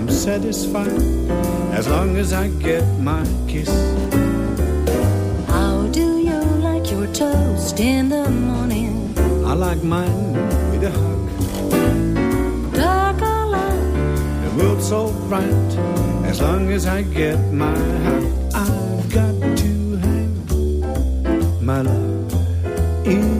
I'm satisfied as long as I get my kiss. How do you like your toast in the morning? I like mine with a hug. Dark or light? The world's so bright as long as I get my hug. I've got to have my love in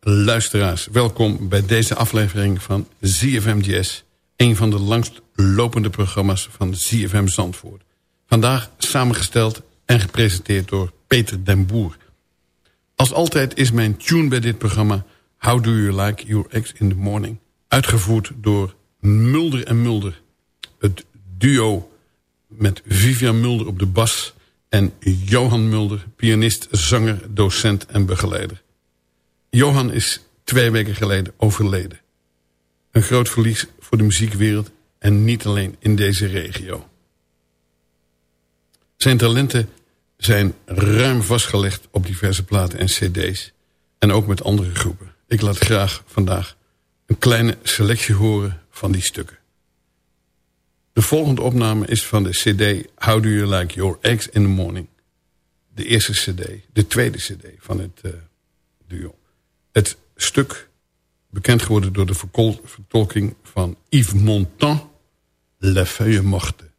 luisteraars. Welkom bij deze aflevering van ZFM Jazz. Een van de langst lopende programma's van ZFM Zandvoort. Vandaag samengesteld en gepresenteerd door Peter den Boer. Als altijd is mijn tune bij dit programma... How Do You Like Your Ex in the Morning... uitgevoerd door Mulder en Mulder. Het duo met Vivian Mulder op de bas... en Johan Mulder, pianist, zanger, docent en begeleider. Johan is twee weken geleden overleden. Een groot verlies voor de muziekwereld... en niet alleen in deze regio. Zijn talenten zijn ruim vastgelegd op diverse platen en cd's. En ook met andere groepen. Ik laat graag vandaag een kleine selectie horen van die stukken. De volgende opname is van de cd How Do You Like Your Eggs in the Morning. De eerste cd, de tweede cd van het uh, duo. Het stuk, bekend geworden door de vertolking van Yves Montand... La Feuille Morte.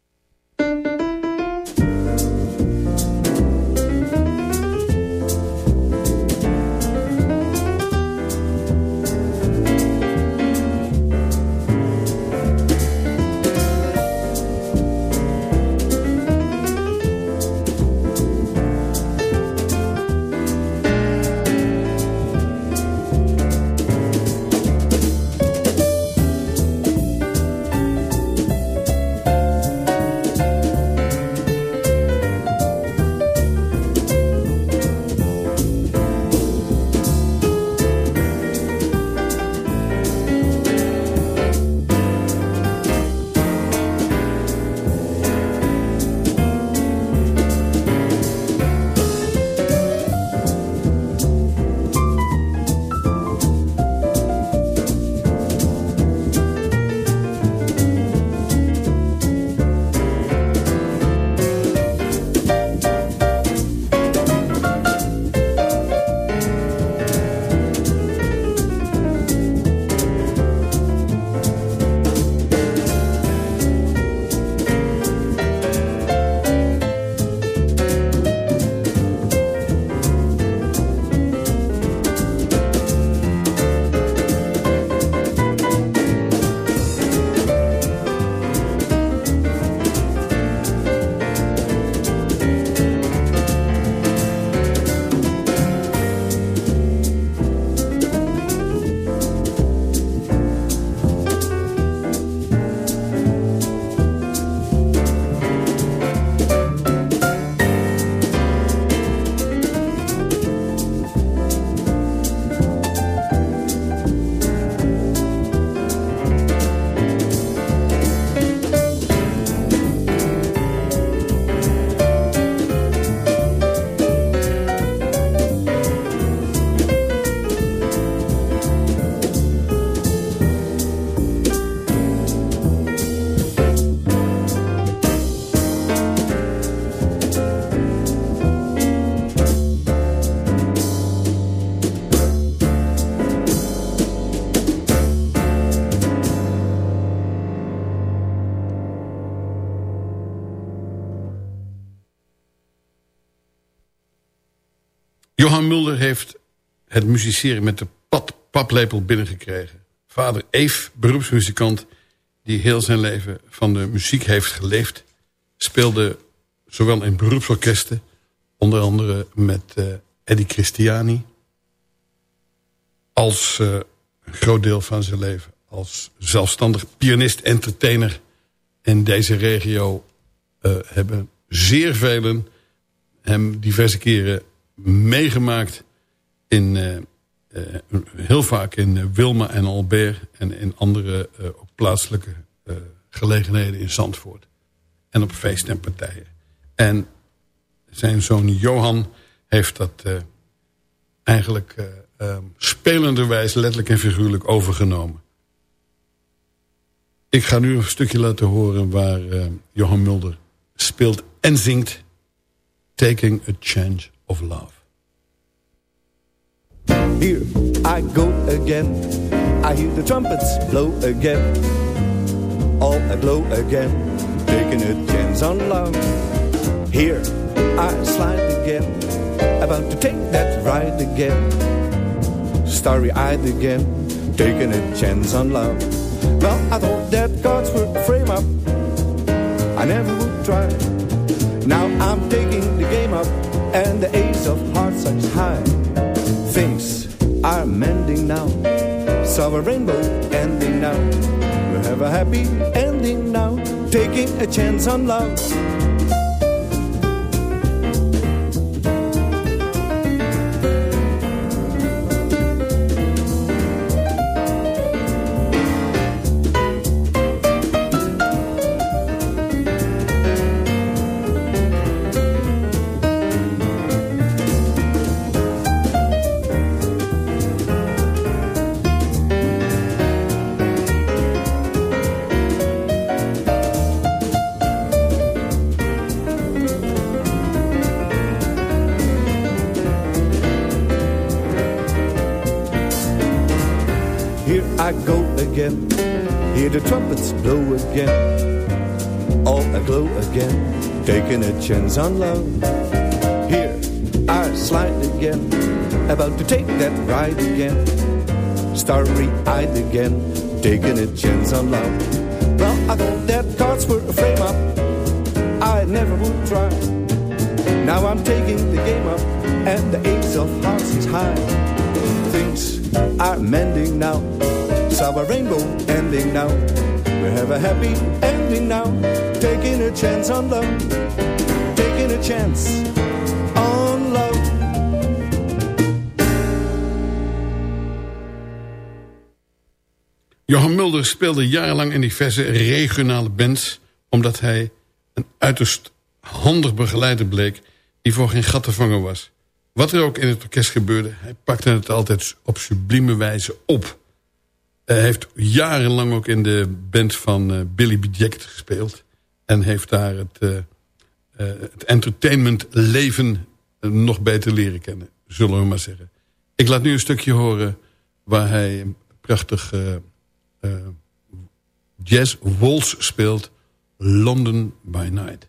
Johan Mulder heeft het musiceren met de pad, paplepel binnengekregen. Vader Eve, beroepsmuzikant die heel zijn leven van de muziek heeft geleefd... speelde zowel in beroepsorkesten, onder andere met uh, Eddie Christiani... als uh, een groot deel van zijn leven als zelfstandig pianist-entertainer in deze regio... Uh, hebben zeer velen hem diverse keren meegemaakt... in heel vaak in Wilma en Albert en in andere plaatselijke gelegenheden in Zandvoort. En op feesten en partijen. En zijn zoon Johan heeft dat eigenlijk uh, spelenderwijs letterlijk en figuurlijk overgenomen. Ik ga nu een stukje laten horen waar Johan Mulder speelt en zingt Taking a Change of Love. Here I go again. I hear the trumpets blow again. All aglow again. Taking a chance on love. Here I slide again. About to take that ride again. Starry-eyed again. Taking a chance on love. Well, I thought that cards were frame up. I never would try. Now I'm taking the game up. And the ace of hearts are high. Things are mending now. Saw a rainbow ending now. We have a happy ending now. Taking a chance on love. Taking a chance on love. Here, I slide again, about to take that ride again. Starry-eyed again, taking a chance on love. Well, I thought that cards were a frame up. I never would try. Now I'm taking the game up, and the ace of hearts is high. Things are mending now, saw a rainbow ending now. We have a happy ending now, taking a chance on love, taking a chance on love. Johan Mulder speelde jarenlang in diverse regionale bands... omdat hij een uiterst handig begeleider bleek... die voor geen gat te vangen was. Wat er ook in het orkest gebeurde... hij pakte het altijd op sublieme wijze op... Hij heeft jarenlang ook in de band van uh, Billy B. Jacket gespeeld. En heeft daar het, uh, het entertainment leven nog beter leren kennen. Zullen we maar zeggen. Ik laat nu een stukje horen waar hij een prachtig jazz waltz speelt. London by Night.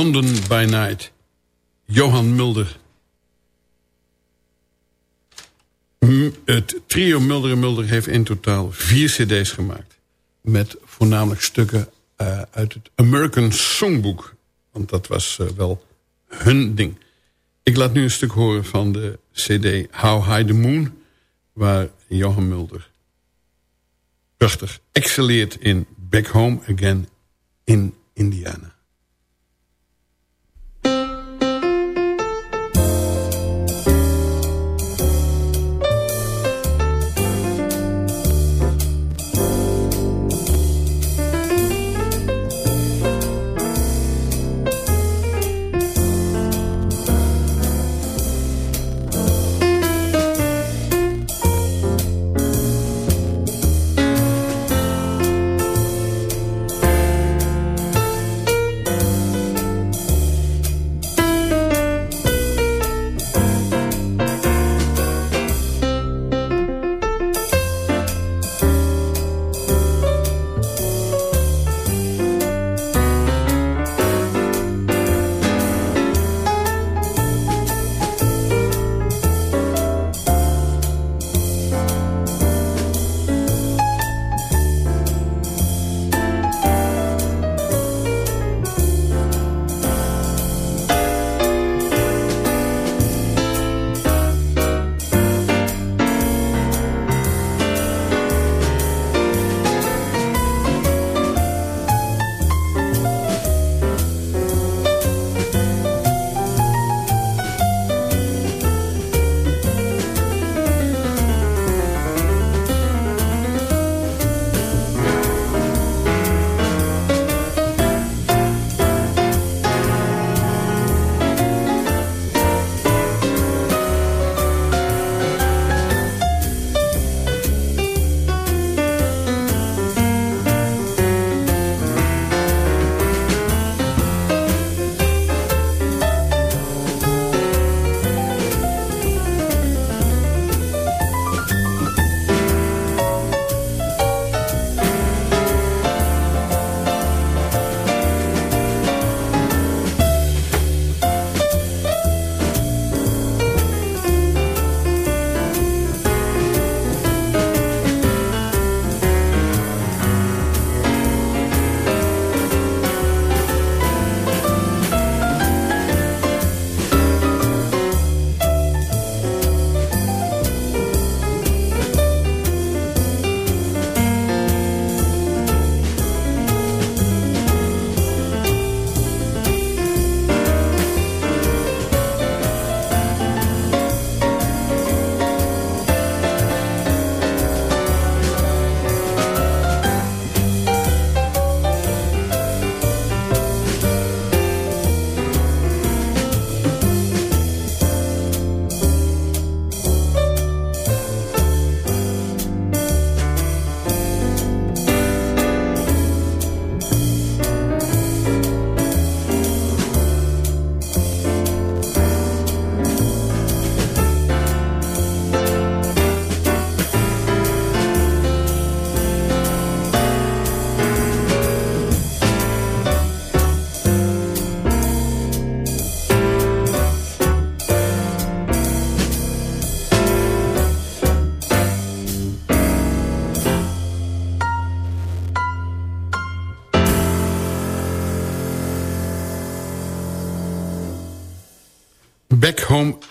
London by Night. Johan Mulder. Het trio Mulder en Mulder heeft in totaal vier cd's gemaakt. Met voornamelijk stukken eh, uit het American Songbook. Want dat was eh, wel hun ding. Ik laat nu een stuk horen van de cd How High the Moon... waar Johan Mulder prachtig excelleert in Back Home Again in Indiana.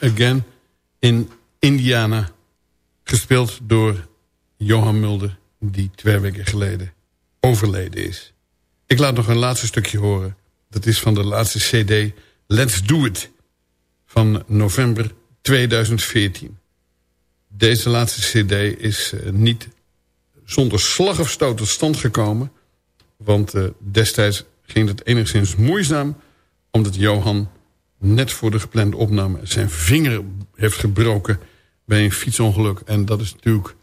Again in Indiana. Gespeeld door Johan Mulder, die twee weken geleden overleden is. Ik laat nog een laatste stukje horen. Dat is van de laatste cd Let's Do It van november 2014. Deze laatste cd is uh, niet zonder slag of stoot tot stand gekomen. Want uh, destijds ging het enigszins moeizaam... omdat Johan net voor de geplande opname zijn vinger heeft gebroken bij een fietsongeluk. En dat is natuurlijk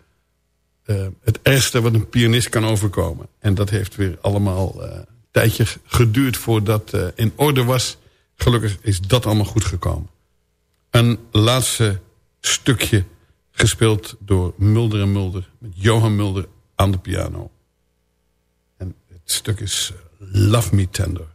uh, het ergste wat een pianist kan overkomen. En dat heeft weer allemaal uh, een tijdje geduurd voordat uh, in orde was. Gelukkig is dat allemaal goed gekomen. Een laatste stukje gespeeld door Mulder en Mulder. Met Johan Mulder aan de piano. En het stuk is Love Me Tender.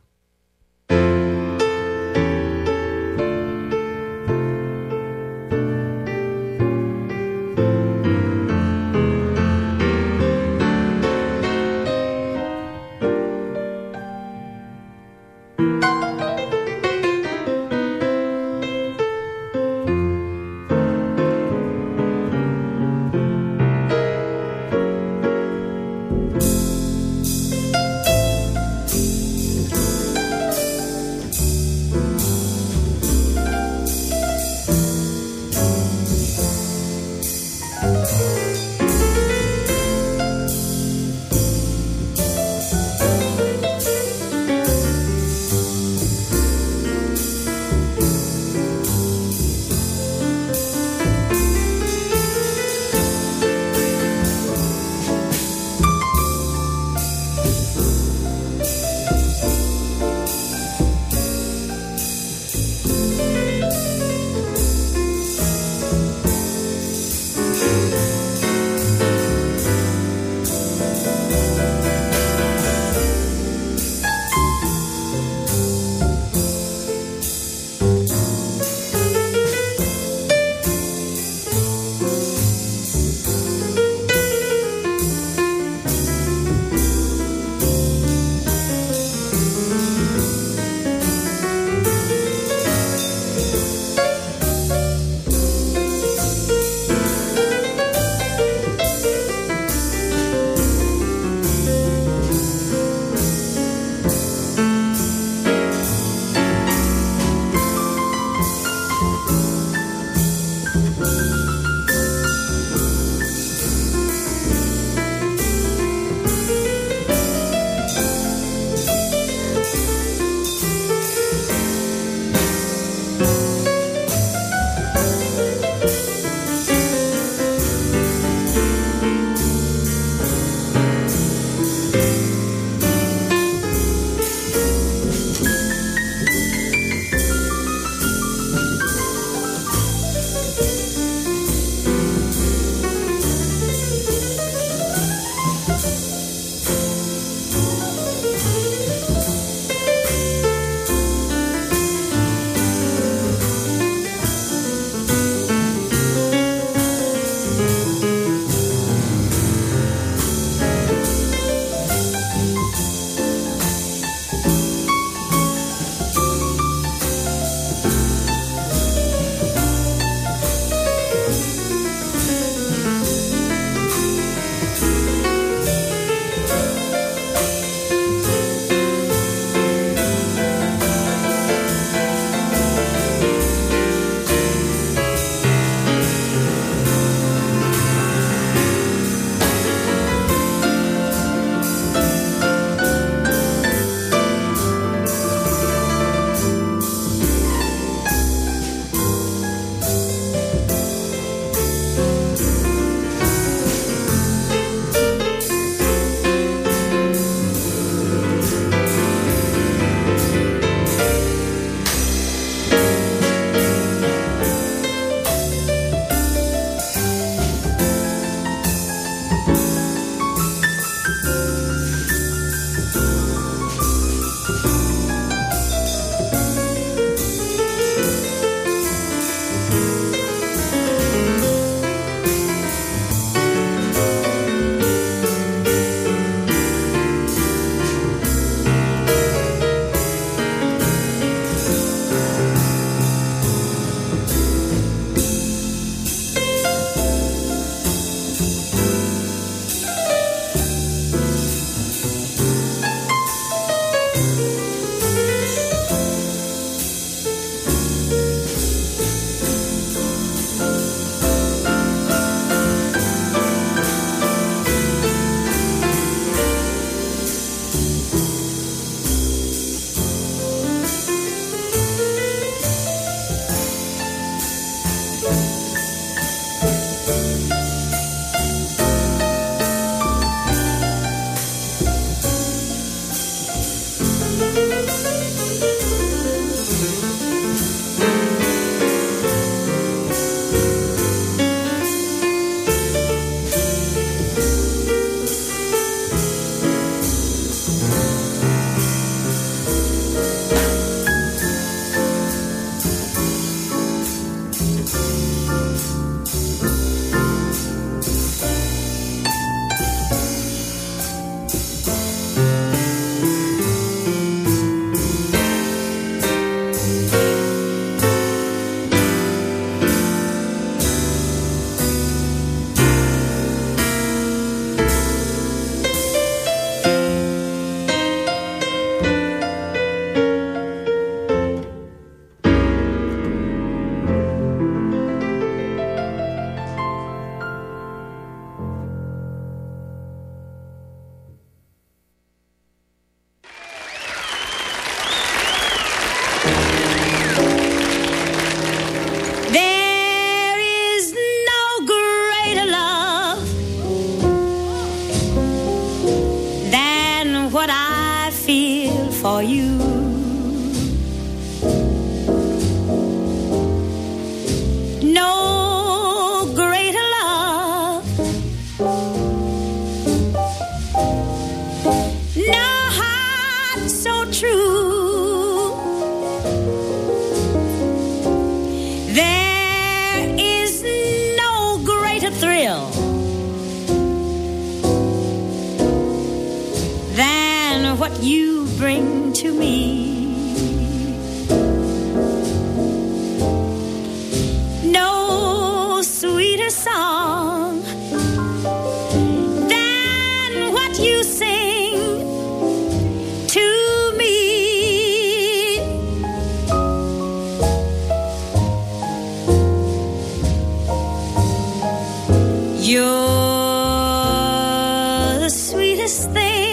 This thing.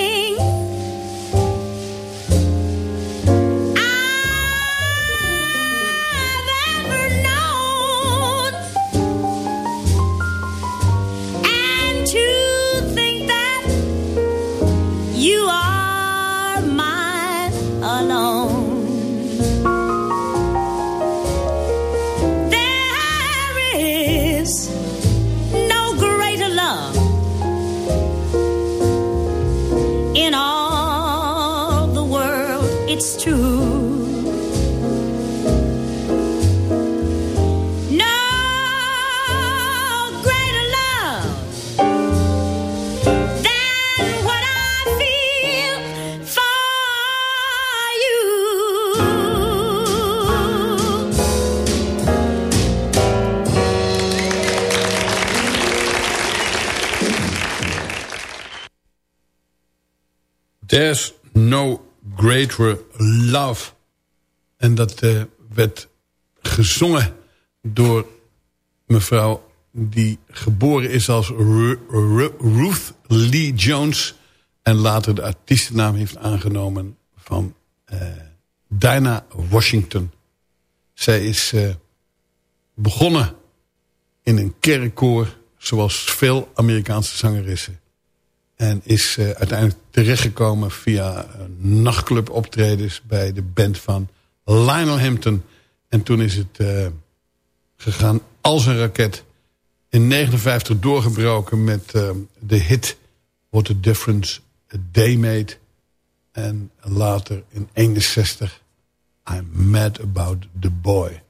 Love. En dat eh, werd gezongen door mevrouw die geboren is als Ru- Ru- Ruth Lee Jones... en later de artiestennaam heeft aangenomen van eh Dinah Washington. Zij is eh, begonnen in een kerkkoor... zoals veel Amerikaanse zangeressen. En is eh, uiteindelijk terechtgekomen via uh, nachtcluboptredens... bij de band van Lionel Hampton. En toen is het eh, gegaan als een raket. In 59 doorgebroken met eh, de hit What a Difference a Day Made. En later in 61 I'm Mad About the Boy.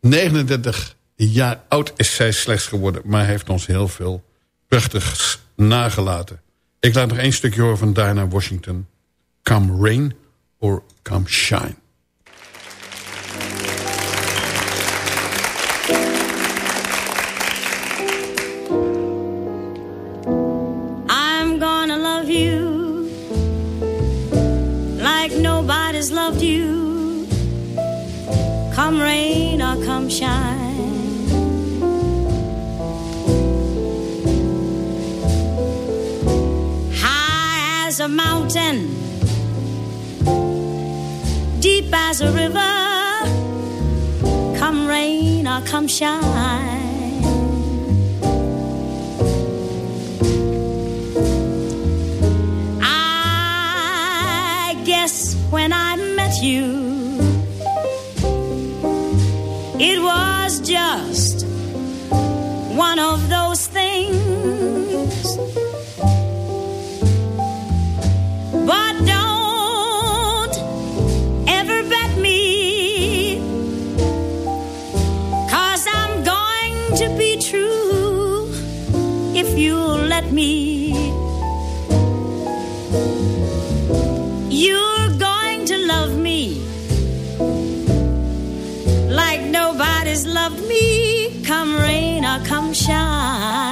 39 jaar oud is zij slechts geworden... maar heeft ons heel veel prachtigs nagelaten. Ik laat nog één stukje horen van Dinah Washington. Come rain or come shine. I'm gonna love you like nobody's loved you. Come rain or come shine. As a mountain, deep as a river. Come rain or come shine. I guess when I met you, it was just one of those me. You're going to love me like nobody's loved me, come rain or come shine.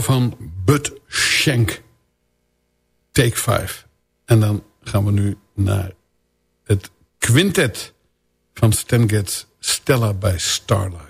Van Bud Schenk. Take 5. En dan gaan we nu naar het quintet van Stan Getz, Stella bij Starlight.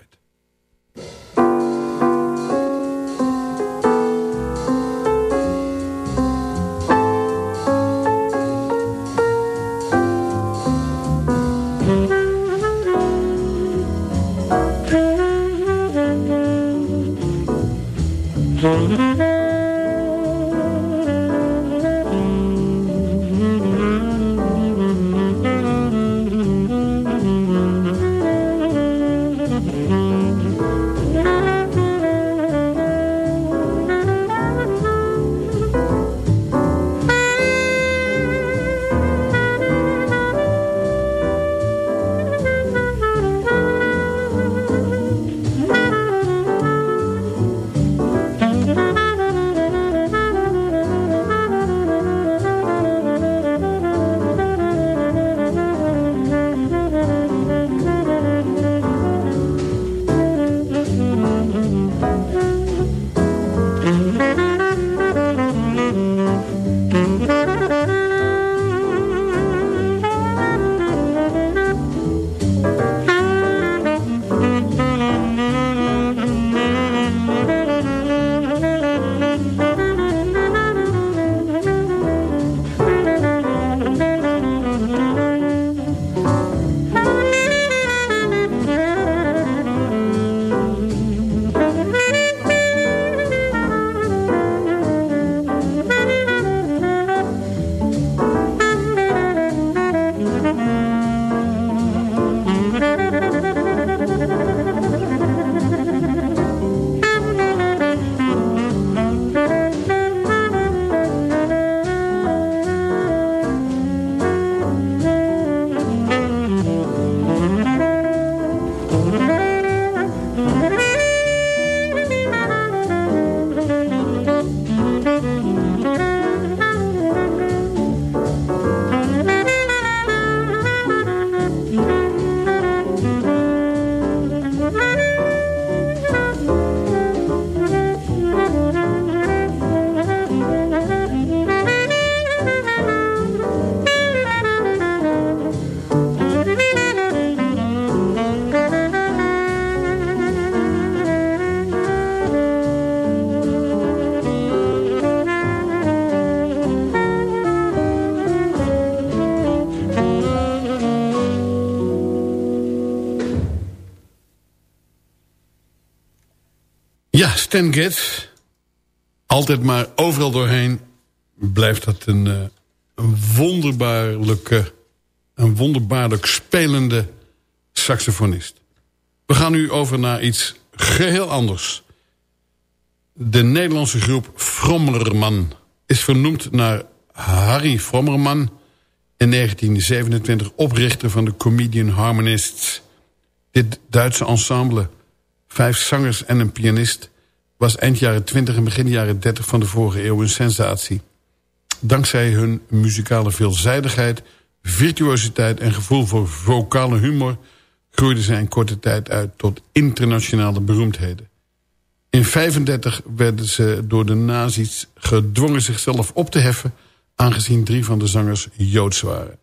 Stan Getz. Altijd maar overal doorheen blijft dat een, uh, een wonderbaarlijke... een wonderbaarlijk spelende saxofonist. We gaan nu over naar iets geheel anders. De Nederlandse groep Frommerman is vernoemd naar Harry Frommerman... in 1927 oprichter van de Comedian Harmonists. Dit Duitse ensemble, vijf zangers en een pianist... was eind jaren 20 en begin jaren 30 van de vorige eeuw een sensatie. Dankzij hun muzikale veelzijdigheid, virtuositeit... en gevoel voor vocale humor groeiden zij in korte tijd uit tot internationale beroemdheden. In 1935 werden ze door de nazi's gedwongen zichzelf op te heffen... aangezien drie van de zangers Joods waren.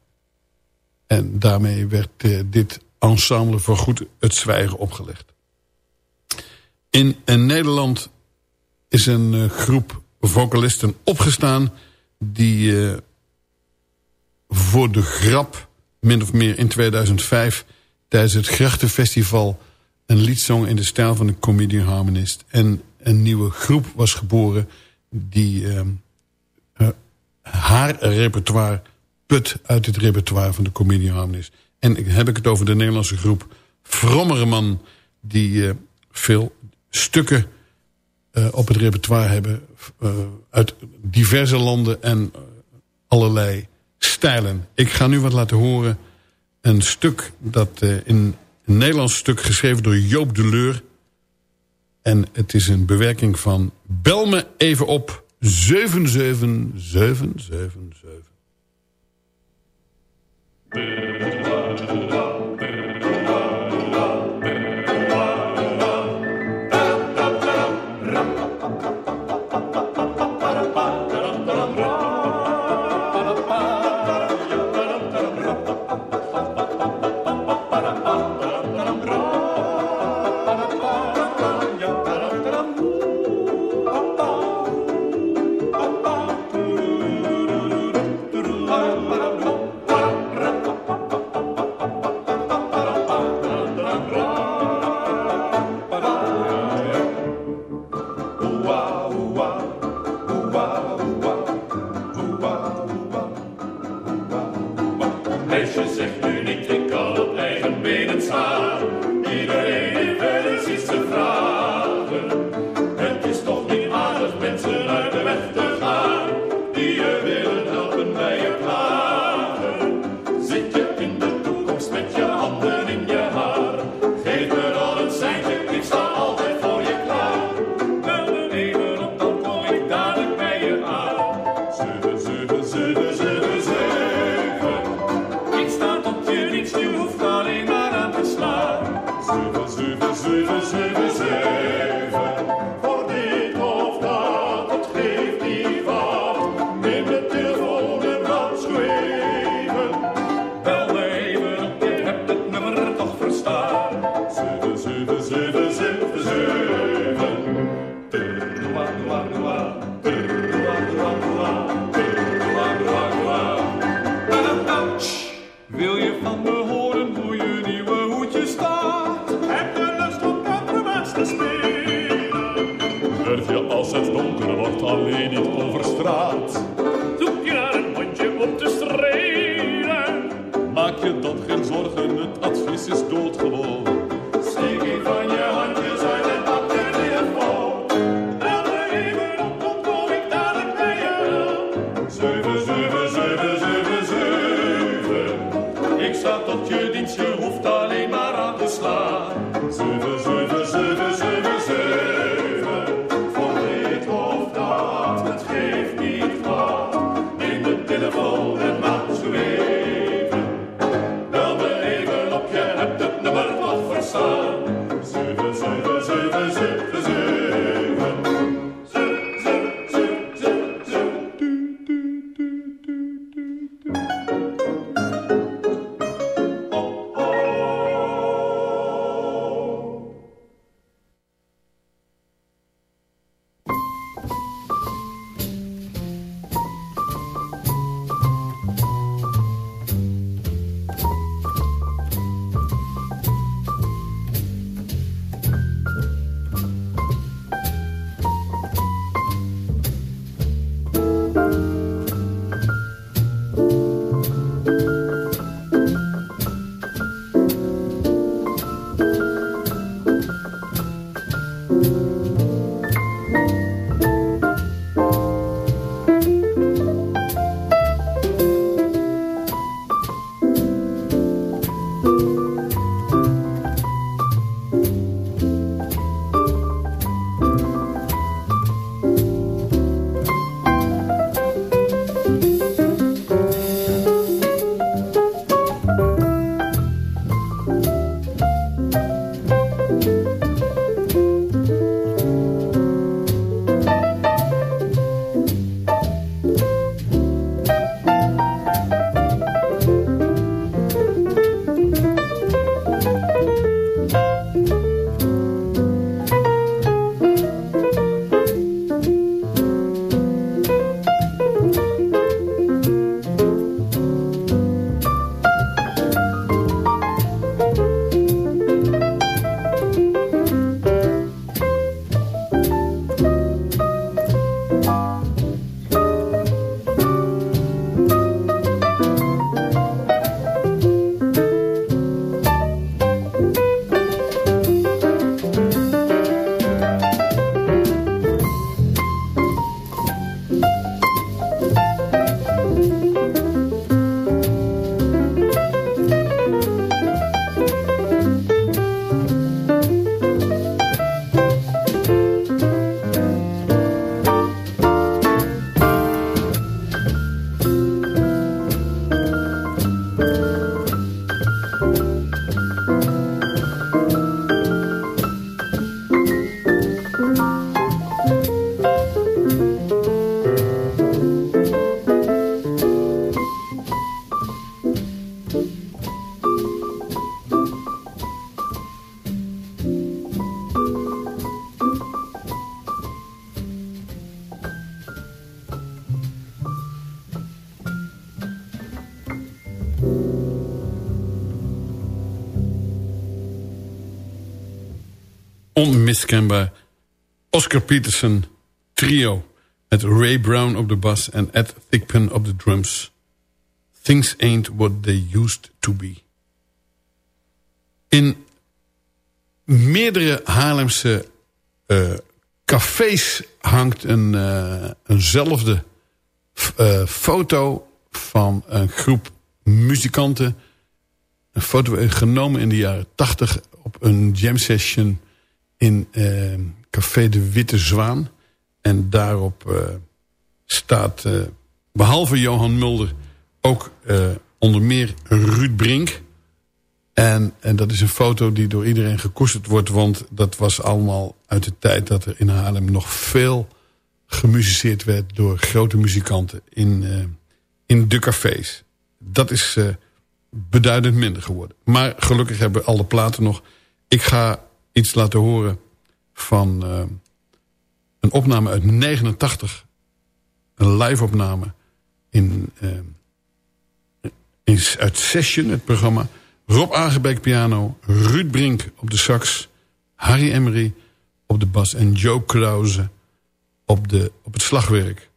En daarmee werd eh, dit ensemble voorgoed het zwijgen opgelegd. In, in Nederland is een uh, groep vocalisten opgestaan... die uh, voor de grap, min of meer in 2005 tijdens het Grachtenfestival een lied zong in de stijl van de comedian harmonist. En een nieuwe groep was geboren die uh, haar repertoire put uit het repertoire van de comedian harmonist. En heb ik het over de Nederlandse groep Frommerman... die veel stukken uh, op het repertoire hebben... Uh, uit diverse landen en allerlei stijlen. Ik ga nu wat laten horen een stuk dat in een Nederlands stuk geschreven door Joop de Leur. En het is een bewerking van Bel me even op 77777. Oscar Peterson trio... met Ray Brown op de bas en Ed Thigpen op de drums. Things ain't what they used to be. In meerdere Haarlemse uh, cafés hangt een, uh, eenzelfde uh, foto van een groep muzikanten. Een foto genomen in de jaren tachtig op een jam session in Café de Witte Zwaan. En daarop staat, behalve Johan Mulder, ook onder meer Ruud Brink... En, en dat is een foto die door iedereen gekoesterd wordt... want dat was allemaal uit de tijd dat er in Haarlem nog veel gemusiceerd werd... door grote muzikanten in, in de cafés. Dat is beduidend minder geworden. Maar gelukkig hebben alle platen nog. Ik ga iets laten horen van uh, een opname uit 89. Een live opname in, in, uit Session, het programma... Rob Aangebeek piano, Ruud Brink op de sax... Harry Emery op de bas en Joe Krause op, de, op het slagwerk.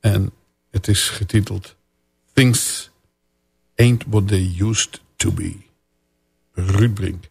En het is getiteld Things Ain't What They Used To Be. Ruud Brink.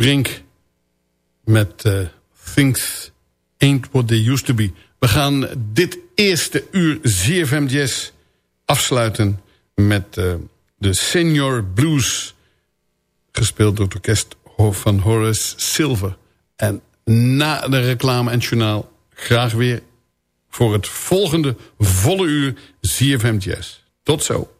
Brink met uh, Things Ain't What They Used To Be. We gaan dit eerste uur ZFM Jazz afsluiten met uh, de Senior Blues... gespeeld door het orkest van Horace Silver. En na de reclame en journaal graag weer voor het volgende volle uur ZFM Jazz. Tot zo.